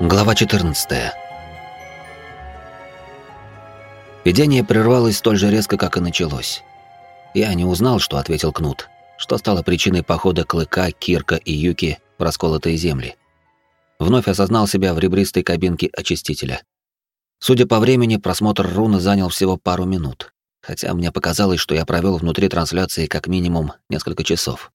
Глава 14. Видение прервалось столь же резко, как и началось. Я не узнал, что ответил Кнут, что стало причиной похода Клыка, Кирка и Юки в расколотые земли. Вновь осознал себя в ребристой кабинке очистителя. Судя по времени, просмотр руны занял всего пару минут, хотя мне показалось, что я провел внутри трансляции как минимум несколько часов.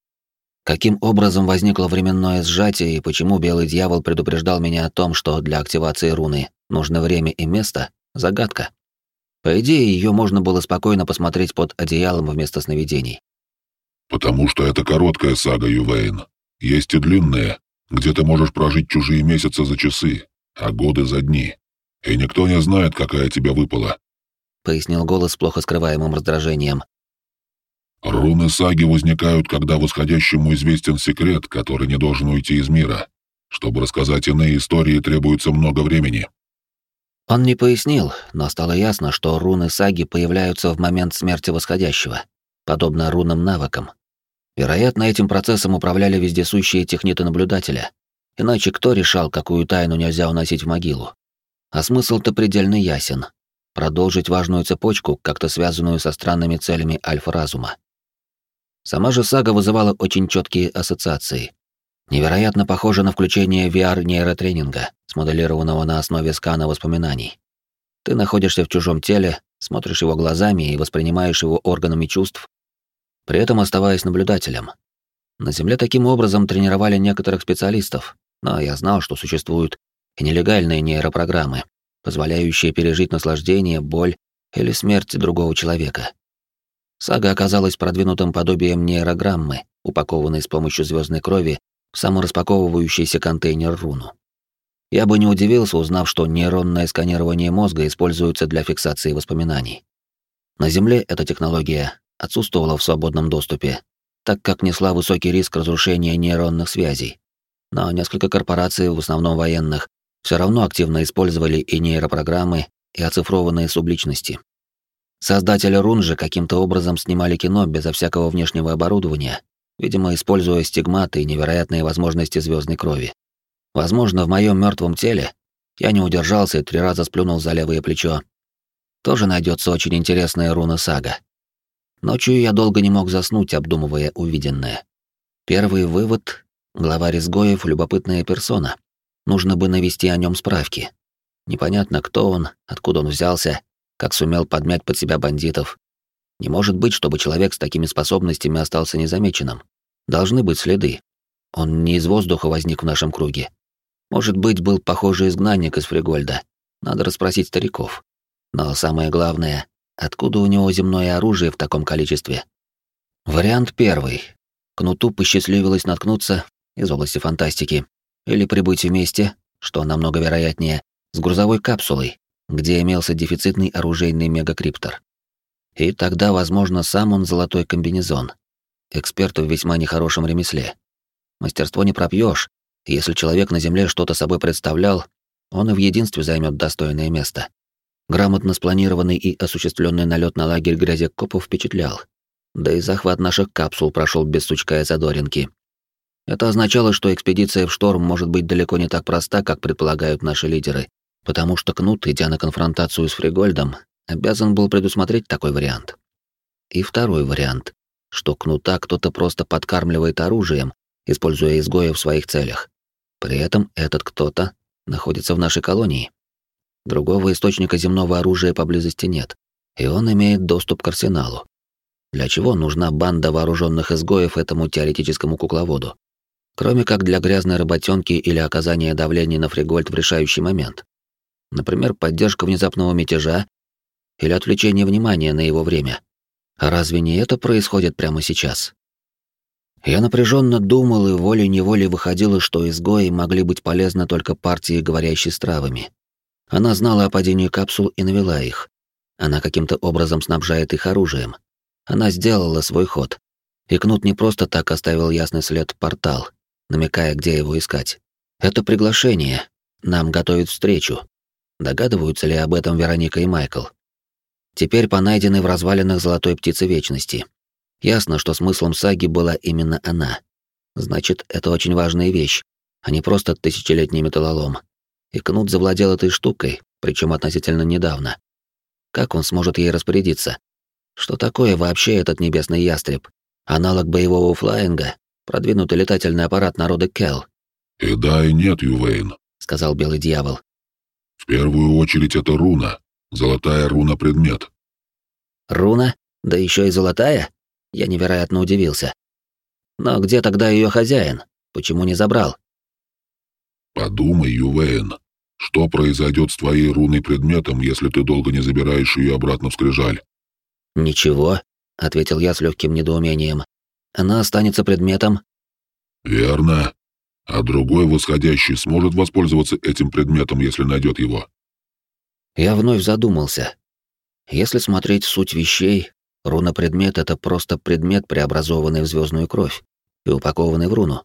Каким образом возникло временное сжатие и почему Белый Дьявол предупреждал меня о том, что для активации руны нужно время и место — загадка. По идее, ее можно было спокойно посмотреть под одеялом вместо сновидений. «Потому что это короткая сага, Ювейн. Есть и длинная, где ты можешь прожить чужие месяцы за часы, а годы за дни. И никто не знает, какая тебе выпала», — пояснил голос с плохо скрываемым раздражением. Руны саги возникают, когда восходящему известен секрет, который не должен уйти из мира. Чтобы рассказать иные истории, требуется много времени. Он не пояснил, но стало ясно, что руны саги появляются в момент смерти восходящего, подобно рунам-навыкам. Вероятно, этим процессом управляли вездесущие техниты наблюдателя. Иначе кто решал, какую тайну нельзя уносить в могилу? А смысл-то предельно ясен. Продолжить важную цепочку, как-то связанную со странными целями альфа-разума. Сама же сага вызывала очень четкие ассоциации. Невероятно похоже на включение VR-нейротренинга, смоделированного на основе скана воспоминаний. Ты находишься в чужом теле, смотришь его глазами и воспринимаешь его органами чувств, при этом оставаясь наблюдателем. На Земле таким образом тренировали некоторых специалистов, но я знал, что существуют и нелегальные нейропрограммы, позволяющие пережить наслаждение, боль или смерть другого человека. Сага оказалась продвинутым подобием нейрограммы, упакованной с помощью звездной крови в самораспаковывающийся контейнер руну. Я бы не удивился, узнав, что нейронное сканирование мозга используется для фиксации воспоминаний. На Земле эта технология отсутствовала в свободном доступе, так как несла высокий риск разрушения нейронных связей. Но несколько корпораций, в основном военных, все равно активно использовали и нейропрограммы, и оцифрованные субличности. Создатели рун же каким-то образом снимали кино безо всякого внешнего оборудования, видимо, используя стигматы и невероятные возможности звездной крови. Возможно, в моем мертвом теле я не удержался и три раза сплюнул за левое плечо. Тоже найдется очень интересная руна-сага. Ночью я долго не мог заснуть, обдумывая увиденное. Первый вывод — глава изгоев — любопытная персона. Нужно бы навести о нем справки. Непонятно, кто он, откуда он взялся, как сумел подмять под себя бандитов. Не может быть, чтобы человек с такими способностями остался незамеченным. Должны быть следы. Он не из воздуха возник в нашем круге. Может быть, был похожий изгнанник из Фригольда. Надо расспросить стариков. Но самое главное, откуда у него земное оружие в таком количестве? Вариант первый. Кнуту посчастливилось наткнуться из области фантастики или прибыть вместе, что намного вероятнее, с грузовой капсулой, где имелся дефицитный оружейный мегакриптор. И тогда, возможно, сам он золотой комбинезон. Эксперт в весьма нехорошем ремесле. Мастерство не пропьешь. Если человек на земле что-то собой представлял, он и в единстве займет достойное место. Грамотно спланированный и осуществленный налет на лагерь грязекопов впечатлял. Да и захват наших капсул прошел без сучка и задоринки. Это означало, что экспедиция в шторм может быть далеко не так проста, как предполагают наши лидеры, потому что Кнут, идя на конфронтацию с Фригольдом, обязан был предусмотреть такой вариант. И второй вариант, что Кнута кто-то просто подкармливает оружием, используя изгоя в своих целях. При этом этот кто-то находится в нашей колонии. Другого источника земного оружия поблизости нет, и он имеет доступ к арсеналу. Для чего нужна банда вооруженных изгоев этому теоретическому кукловоду? Кроме как для грязной работенки или оказания давления на Фригольд в решающий момент. Например, поддержка внезапного мятежа или отвлечение внимания на его время. А разве не это происходит прямо сейчас? Я напряженно думал, и волей-неволей выходило, что изгои могли быть полезны только партии, говорящей с травами. Она знала о падении капсул и навела их. Она каким-то образом снабжает их оружием. Она сделала свой ход. И Кнут не просто так оставил ясный след портал, намекая, где его искать. Это приглашение. Нам готовят встречу. Догадываются ли об этом Вероника и Майкл? Теперь по найденной в развалинах золотой птицы вечности. Ясно, что смыслом саги была именно она. Значит, это очень важная вещь, а не просто тысячелетний металлолом. И Кнут завладел этой штукой, причем относительно недавно. Как он сможет ей распорядиться? Что такое вообще этот небесный ястреб? Аналог боевого флаинга, продвинутый летательный аппарат народа Кел. «И да, и нет, Ювейн», — сказал Белый Дьявол. «В первую очередь это руна, золотая руна-предмет». «Руна? Да еще и золотая?» Я невероятно удивился. «Но где тогда ее хозяин? Почему не забрал?» «Подумай, Ювейн, что произойдет с твоей руной предметом, если ты долго не забираешь ее обратно в скрижаль?» «Ничего», — ответил я с легким недоумением. «Она останется предметом». «Верно. А другой восходящий сможет воспользоваться этим предметом, если найдет его». Я вновь задумался. Если смотреть суть вещей, руна-предмет — это просто предмет, преобразованный в звездную кровь и упакованный в руну.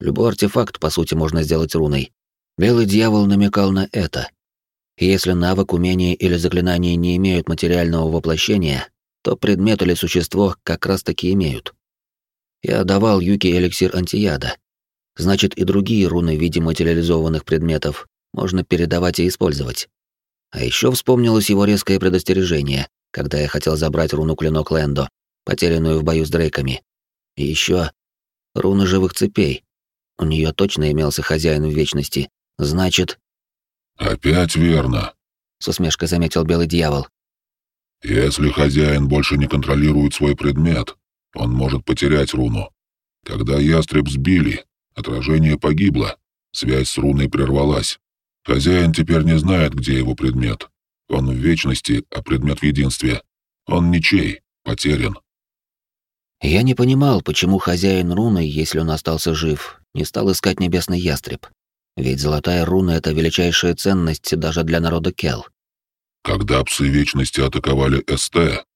Любой артефакт, по сути, можно сделать руной. Белый дьявол намекал на это. Если навык, умение или заклинание не имеют материального воплощения, то предмет или существо как раз-таки имеют. Я давал Юке эликсир антияда. Значит, и другие руны в виде материализованных предметов можно передавать и использовать. А еще вспомнилось его резкое предостережение, когда я хотел забрать руну клинок Лэндо, потерянную в бою с Дрейками. И еще руна живых цепей. У нее точно имелся хозяин в вечности. Значит... «Опять верно», — с усмешкой заметил Белый Дьявол. Если хозяин больше не контролирует свой предмет, он может потерять руну. Когда ястреб сбили, отражение погибло, связь с руной прервалась. Хозяин теперь не знает, где его предмет. Он в вечности, а предмет в единстве. Он ничей, потерян. Я не понимал, почему хозяин руны, если он остался жив, не стал искать небесный ястреб. Ведь золотая руна — это величайшая ценность даже для народа Кел. Когда псы Вечности атаковали СТ,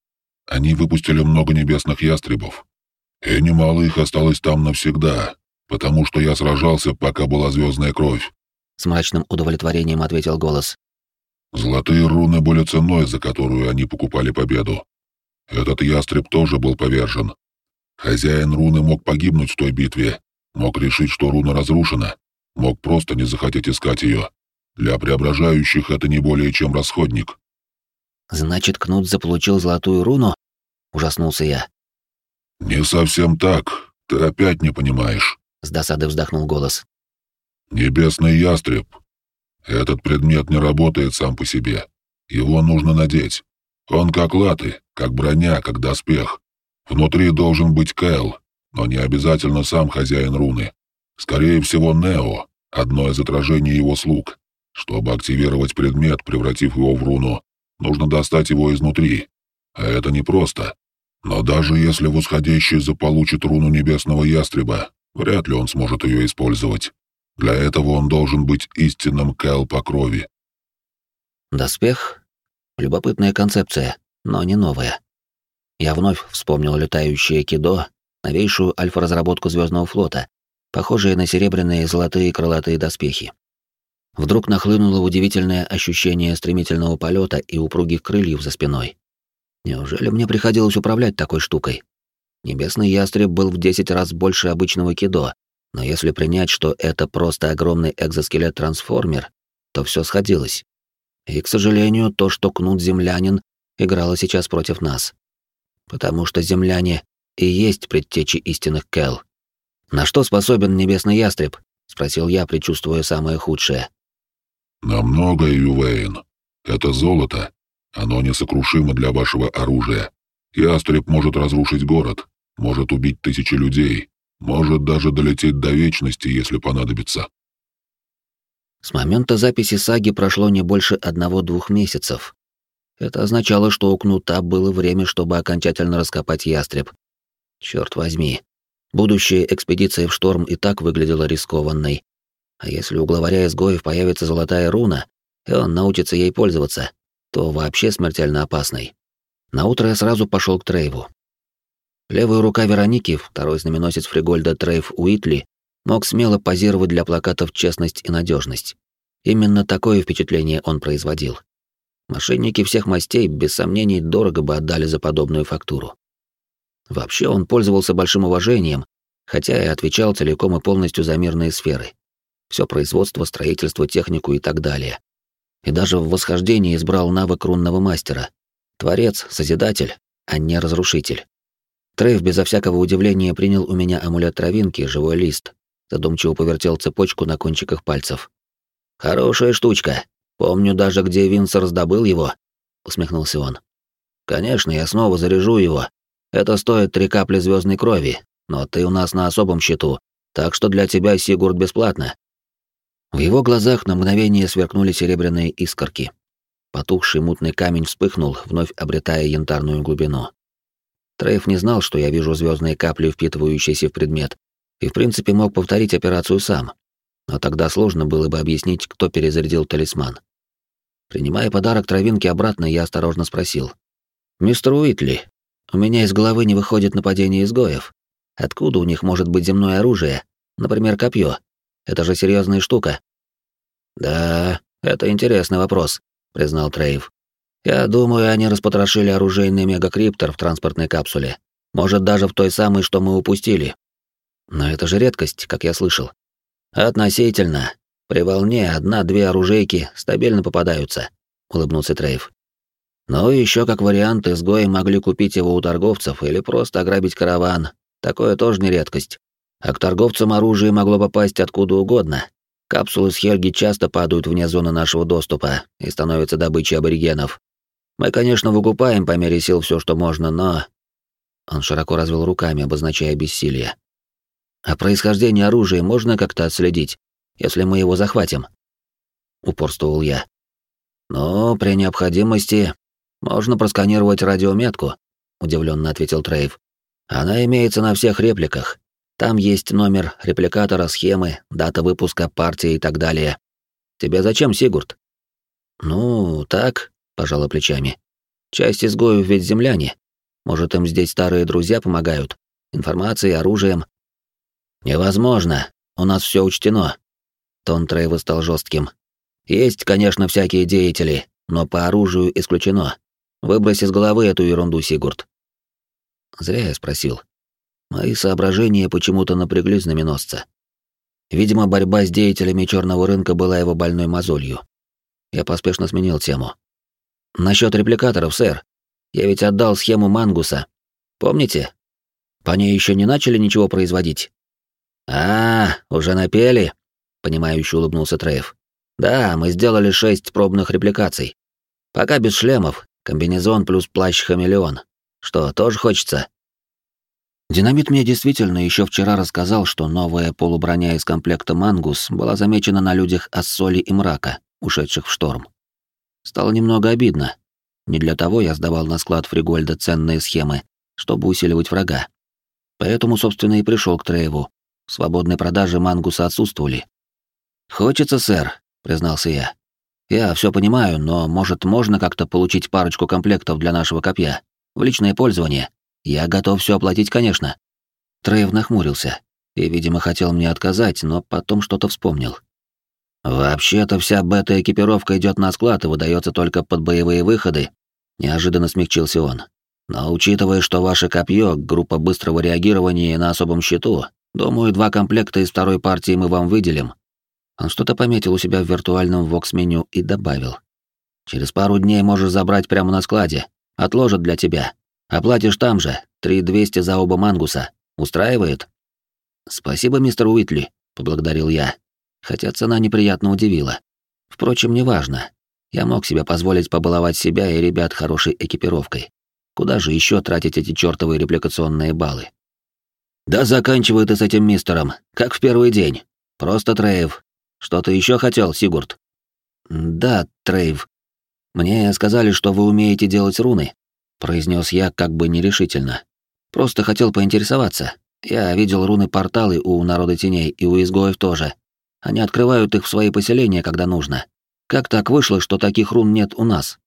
они выпустили много небесных ястребов. И немало их осталось там навсегда, потому что я сражался, пока была звездная кровь. С мрачным удовлетворением ответил голос. Золотые руны были ценой, за которую они покупали победу. Этот ястреб тоже был повержен. Хозяин руны мог погибнуть в той битве, мог решить, что руна разрушена, мог просто не захотеть искать ее. Для преображающих это не более чем расходник. Значит, Кнут заполучил золотую руну? Ужаснулся я. Не совсем так. Ты опять не понимаешь. С досады вздохнул голос. Небесный ястреб. Этот предмет не работает сам по себе. Его нужно надеть. Он как латы, как броня, как доспех. Внутри должен быть Кэл, но не обязательно сам хозяин руны. Скорее всего, Нео, одно из отражений его слуг. Чтобы активировать предмет, превратив его в руну, нужно достать его изнутри. А это непросто. Но даже если восходящий заполучит руну небесного ястреба, вряд ли он сможет ее использовать. Для этого он должен быть истинным Кэл по крови. Доспех? Любопытная концепция, но не новая. Я вновь вспомнил летающее кидо, новейшую альфа-разработку Звездного флота, похожие на серебряные золотые крылатые доспехи. Вдруг нахлынуло удивительное ощущение стремительного полета и упругих крыльев за спиной. Неужели мне приходилось управлять такой штукой? Небесный ястреб был в 10 раз больше обычного кидо, но если принять, что это просто огромный экзоскелет-трансформер, то все сходилось. И, к сожалению, то, что кнут землянин, играло сейчас против нас. Потому что земляне и есть предтечи истинных Кел. «На что способен небесный ястреб?» — спросил я, предчувствуя самое худшее. «На многое, Ювейн. Это золото. Оно несокрушимо для вашего оружия. Ястреб может разрушить город, может убить тысячи людей, может даже долететь до вечности, если понадобится». С момента записи саги прошло не больше одного-двух месяцев. Это означало, что у Кнута было время, чтобы окончательно раскопать ястреб. Черт возьми. Будущая экспедиция в шторм и так выглядела рискованной, а если у главаря изгоев появится золотая руна, и он научится ей пользоваться, то вообще смертельно опасный. Наутро я сразу пошел к Трейву. Левая рука Вероники, второй знаменосец Фригольда Трейв Уитли, мог смело позировать для плакатов «Честность и надежность. Именно такое впечатление он производил. Мошенники всех мастей, без сомнений, дорого бы отдали за подобную фактуру. Вообще он пользовался большим уважением, хотя и отвечал целиком и полностью за мирные сферы. Все производство, строительство, технику и так далее. И даже в восхождении избрал навык рунного мастера. Творец, созидатель, а не разрушитель. Трейв безо всякого удивления принял у меня амулет травинки, живой лист, задумчиво повертел цепочку на кончиках пальцев. «Хорошая штучка. Помню даже, где Винс раздобыл его», — усмехнулся он. «Конечно, я снова заряжу его. Это стоит три капли звездной крови, но ты у нас на особом счету, так что для тебя Сигурд бесплатно». В его глазах на мгновение сверкнули серебряные искорки. Потухший мутный камень вспыхнул, вновь обретая янтарную глубину. Трейф не знал, что я вижу звездные капли, впитывающиеся в предмет, и в принципе мог повторить операцию сам. Но тогда сложно было бы объяснить, кто перезарядил талисман. Принимая подарок травинки обратно, я осторожно спросил. «Мистер Уитли, у меня из головы не выходит нападение изгоев. Откуда у них может быть земное оружие? Например, копье. Это же серьезная штука». «Да, это интересный вопрос», — признал Трейв. «Я думаю, они распотрошили оружейный мегакриптор в транспортной капсуле. Может, даже в той самой, что мы упустили. Но это же редкость, как я слышал. Относительно. При волне одна-две оружейки стабильно попадаются», — улыбнулся Трейв. «Ну и еще как вариант, изгои могли купить его у торговцев или просто ограбить караван. Такое тоже не редкость. А к торговцам оружие могло попасть откуда угодно, Капсулы с Хельги часто падают вне зоны нашего доступа и становятся добычей аборигенов. Мы, конечно, выкупаем по мере сил все, что можно, но...» Он широко развел руками, обозначая бессилие. «А происхождение оружия можно как-то отследить, если мы его захватим?» Упорствовал я. «Ну, при необходимости можно просканировать радиометку», — удивленно ответил Трейв. «Она имеется на всех репликах, там есть номер репликатора, схемы, дата выпуска, партии и так далее. Тебе зачем, Сигурд? Ну, так, пожала плечами. Часть изгоев ведь земляне. Может, им здесь старые друзья помогают? Информацией, оружием? Невозможно. У нас все учтено. Тон Трейва стал жестким. Есть, конечно, всякие деятели, но по оружию исключено. Выбрось из головы эту ерунду, Сигурд. Зря я спросил. Мои соображения почему-то напрягли знаменосца. Видимо, борьба с деятелями черного рынка была его больной мозолью. Я поспешно сменил тему. Насчет репликаторов, сэр. Я ведь отдал схему Мангуса. Помните? По ней еще не начали ничего производить. А, уже напели? Понимающе улыбнулся Трейв. Да, мы сделали шесть пробных репликаций. Пока без шлемов, комбинезон плюс плащ-хамелеон. Что, тоже хочется? Динамит мне действительно еще вчера рассказал, что новая полуброня из комплекта «Мангус» была замечена на людях Ассоли и Мрака, ушедших в шторм. Стало немного обидно. Не для того я сдавал на склад Фригольда ценные схемы, чтобы усиливать врага. Поэтому, собственно, и пришел к Трейву. Свободной продажи «Мангуса» отсутствовали. «Хочется, сэр», — признался я. «Я все понимаю, но, может, можно как-то получить парочку комплектов для нашего копья? В личное пользование?» Я готов все оплатить, конечно. Трейв нахмурился и, видимо, хотел мне отказать, но потом что-то вспомнил. Вообще-то вся бета-экипировка идет на склад и выдается только под боевые выходы. Неожиданно смягчился он. Но учитывая, что ваше копье — группа быстрого реагирования на особом счету, думаю, два комплекта из второй партии мы вам выделим. Он что-то пометил у себя в виртуальном вокс-меню и добавил. Через пару дней можешь забрать прямо на складе. Отложат для тебя. Оплатишь там же, три двести за оба мангуса. Устраивает? Спасибо, мистер Уитли, поблагодарил я, хотя цена неприятно удивила. Впрочем, неважно. Я мог себе позволить побаловать себя и ребят хорошей экипировкой. Куда же еще тратить эти чертовые репликационные баллы? Да заканчивай ты с этим мистером, как в первый день. Просто Трейв. Что ты еще хотел, Сигурд? Да, Трейв. Мне сказали, что вы умеете делать руны произнес я как бы нерешительно. Просто хотел поинтересоваться. Я видел руны-порталы у народа теней и у изгоев тоже. Они открывают их в свои поселения, когда нужно. Как так вышло, что таких рун нет у нас?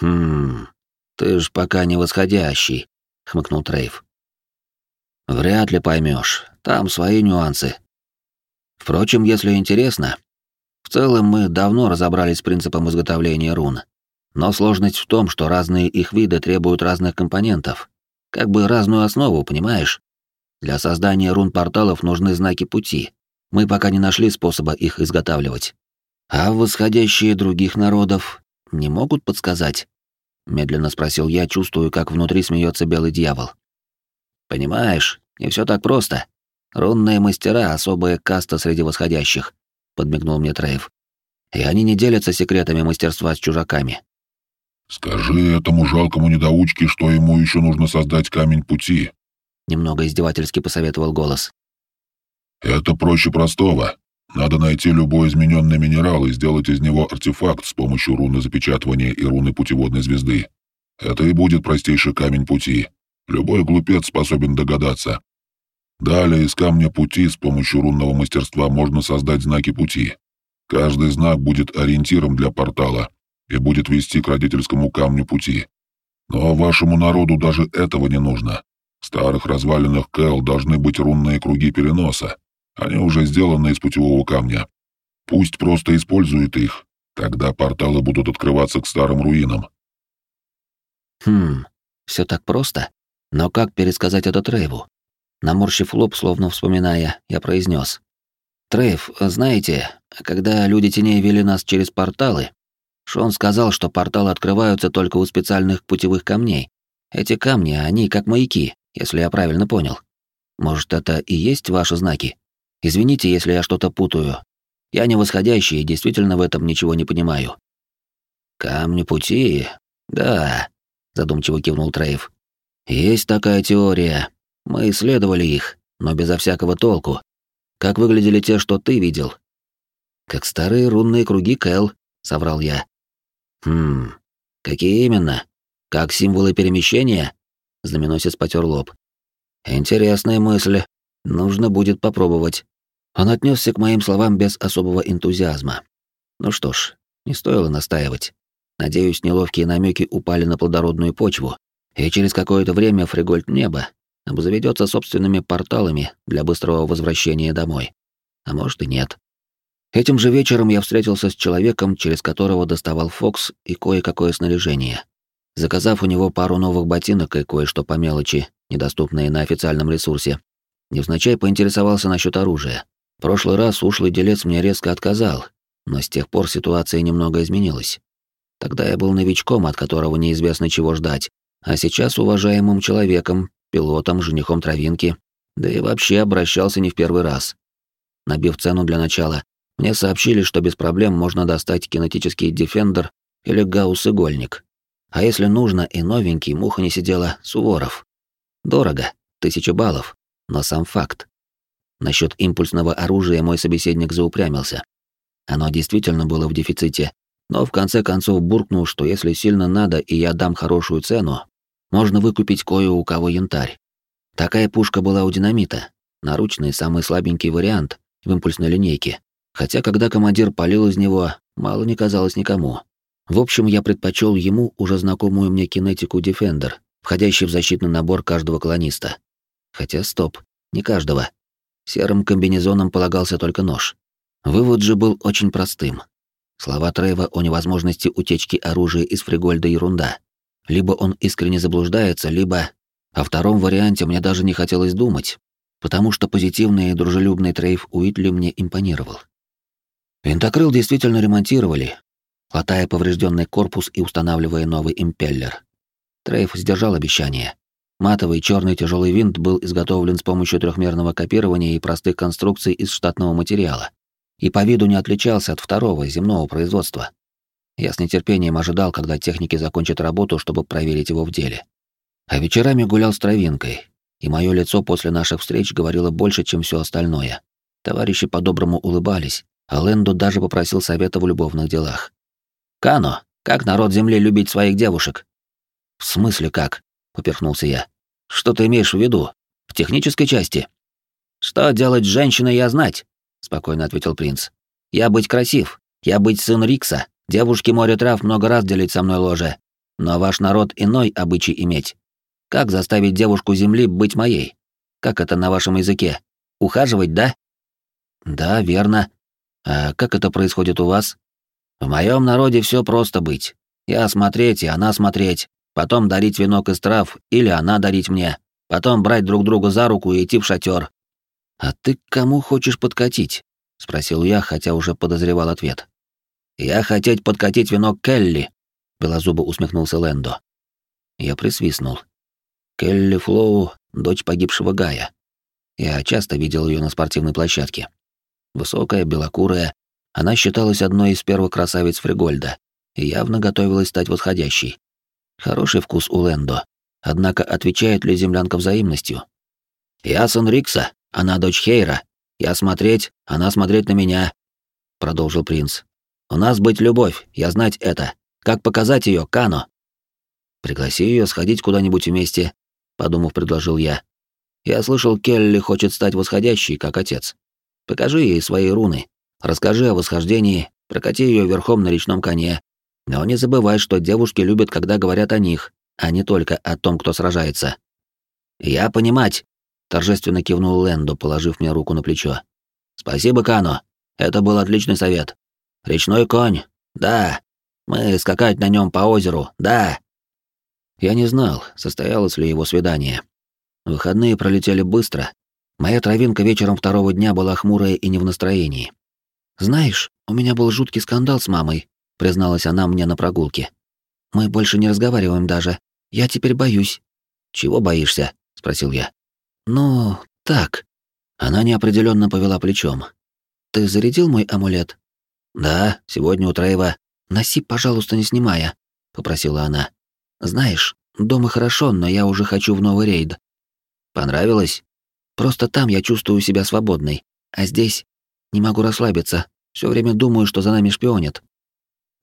Хм, ты ж пока не восходящий, хмыкнул Трейв. Вряд ли поймешь. Там свои нюансы. Впрочем, если интересно, в целом мы давно разобрались с принципом изготовления рун. Но сложность в том, что разные их виды требуют разных компонентов. Как бы разную основу, понимаешь? Для создания рун-порталов нужны знаки пути. Мы пока не нашли способа их изготавливать. А восходящие других народов не могут подсказать? Медленно спросил я, чувствую, как внутри смеется белый дьявол. Понимаешь, не все так просто. Рунные мастера — особая каста среди восходящих, подмигнул мне Трейв. И они не делятся секретами мастерства с чужаками. Скажи этому жалкому недоучке, что ему еще нужно создать камень пути. Немного издевательски посоветовал голос. Это проще простого. Надо найти любой измененный минерал и сделать из него артефакт с помощью руны запечатывания и руны путеводной звезды. Это и будет простейший камень пути. Любой глупец способен догадаться. Далее из камня пути с помощью рунного мастерства можно создать знаки пути. Каждый знак будет ориентиром для портала и будет вести к родительскому камню пути. Но вашему народу даже этого не нужно. В старых развалинах Кэл должны быть рунные круги переноса. Они уже сделаны из путевого камня. Пусть просто использует их. Тогда порталы будут открываться к старым руинам. Хм, все так просто. Но как пересказать это Трейву? Наморщив лоб, словно вспоминая, я произнес: «Трейв, знаете, когда люди теней вели нас через порталы, Шон сказал, что порталы открываются только у специальных путевых камней. Эти камни, они как маяки, если я правильно понял. Может, это и есть ваши знаки? Извините, если я что-то путаю. Я не восходящий и действительно в этом ничего не понимаю. Камни пути? Да, задумчиво кивнул Трейв. Есть такая теория. Мы исследовали их, но безо всякого толку. Как выглядели те, что ты видел? Как старые рунные круги Кэл, соврал я. Хм. Какие именно? Как символы перемещения? Знаменосец потер лоб. Интересная мысль. Нужно будет попробовать. Он отнесся к моим словам без особого энтузиазма. Ну что ж, не стоило настаивать. Надеюсь, неловкие намеки упали на плодородную почву, и через какое-то время Фригольд Неба обзаведется собственными порталами для быстрого возвращения домой. А может и нет. Этим же вечером я встретился с человеком, через которого доставал Фокс и кое-какое снаряжение. Заказав у него пару новых ботинок и кое-что по мелочи, недоступные на официальном ресурсе, невзначай поинтересовался насчет оружия. В прошлый раз ушлый делец мне резко отказал, но с тех пор ситуация немного изменилась. Тогда я был новичком, от которого неизвестно чего ждать, а сейчас уважаемым человеком, пилотом, женихом травинки, да и вообще обращался не в первый раз. Набив цену для начала, мне сообщили, что без проблем можно достать кинетический дефендер или гаусс-игольник. А если нужно и новенький, муха не сидела, Суворов. Дорого, тысяча баллов, но сам факт. Насчет импульсного оружия мой собеседник заупрямился. Оно действительно было в дефиците, но в конце концов буркнул, что если сильно надо и я дам хорошую цену, можно выкупить кое у кого янтарь. Такая пушка была у динамита, наручный самый слабенький вариант в импульсной линейке, хотя когда командир палил из него, мало не казалось никому. В общем, я предпочел ему уже знакомую мне кинетику Defender, входящий в защитный набор каждого колониста. Хотя стоп, не каждого. Серым комбинезоном полагался только нож. Вывод же был очень простым. Слова Трейва о невозможности утечки оружия из Фригольда ерунда. Либо он искренне заблуждается, либо... О втором варианте мне даже не хотелось думать, потому что позитивный и дружелюбный Трейв Уитли мне импонировал. Винтокрыл действительно ремонтировали, латая поврежденный корпус и устанавливая новый импеллер. Трейв сдержал обещание. Матовый черный тяжелый винт был изготовлен с помощью трехмерного копирования и простых конструкций из штатного материала, и по виду не отличался от второго земного производства. Я с нетерпением ожидал, когда техники закончат работу, чтобы проверить его в деле. А вечерами гулял с травинкой, и мое лицо после наших встреч говорило больше, чем все остальное. Товарищи по-доброму улыбались, а даже попросил совета в любовных делах. «Кано, как народ Земли любить своих девушек?» «В смысле как?» — поперхнулся я. «Что ты имеешь в виду? В технической части?» «Что делать с женщиной, я знать», — спокойно ответил принц. «Я быть красив, я быть сын Рикса, девушки море трав много раз делить со мной ложе, но ваш народ иной обычай иметь. Как заставить девушку Земли быть моей? Как это на вашем языке? Ухаживать, да?» «Да, верно. А как это происходит у вас? В моем народе все просто быть. Я смотреть, и она смотреть, потом дарить венок из трав, или она дарить мне, потом брать друг друга за руку и идти в шатер. «А ты к кому хочешь подкатить?» — спросил я, хотя уже подозревал ответ. «Я хотеть подкатить вино Келли», — белозубо усмехнулся Лэндо. Я присвистнул. Келли Флоу — дочь погибшего Гая. Я часто видел ее на спортивной площадке. Высокая, белокурая, она считалась одной из первых красавиц Фригольда и явно готовилась стать восходящей. Хороший вкус у Лэндо, однако отвечает ли землянка взаимностью? «Я сын Рикса, она дочь Хейра. Я смотреть, она смотреть на меня», — продолжил принц. «У нас быть любовь, я знать это. Как показать ее, Кано?» «Пригласи ее сходить куда-нибудь вместе», — подумав, предложил я. «Я слышал, Келли хочет стать восходящей, как отец. Покажи ей свои руны, расскажи о восхождении, прокати ее верхом на речном коне. Но не забывай, что девушки любят, когда говорят о них, а не только о том, кто сражается». «Я понимать», — торжественно кивнул Лэндо, положив мне руку на плечо. «Спасибо, Кано. Это был отличный совет. Речной конь. Да. Мы скакать на нем по озеру. Да». Я не знал, состоялось ли его свидание. Выходные пролетели быстро. Моя травинка вечером второго дня была хмурая и не в настроении. «Знаешь, у меня был жуткий скандал с мамой», — призналась она мне на прогулке. «Мы больше не разговариваем даже. Я теперь боюсь». «Чего боишься?» — спросил я. «Ну, так». Она неопределенно повела плечом. «Ты зарядил мой амулет?» «Да, сегодня у Трейва». «Носи, пожалуйста, не снимая», — попросила она. Знаешь, дома хорошо, но я уже хочу в новый рейд. Понравилось? Просто там я чувствую себя свободной, а здесь не могу расслабиться. Все время думаю, что за нами шпионят.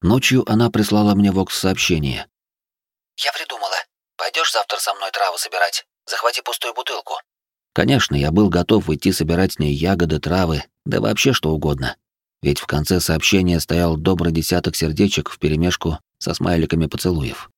Ночью она прислала мне вокс-сообщение. «Я придумала. Пойдешь завтра со мной травы собирать? Захвати пустую бутылку». Конечно, я был готов идти собирать с ней ягоды, травы, да вообще что угодно. Ведь в конце сообщения стоял добрый десяток сердечек вперемешку со смайликами поцелуев.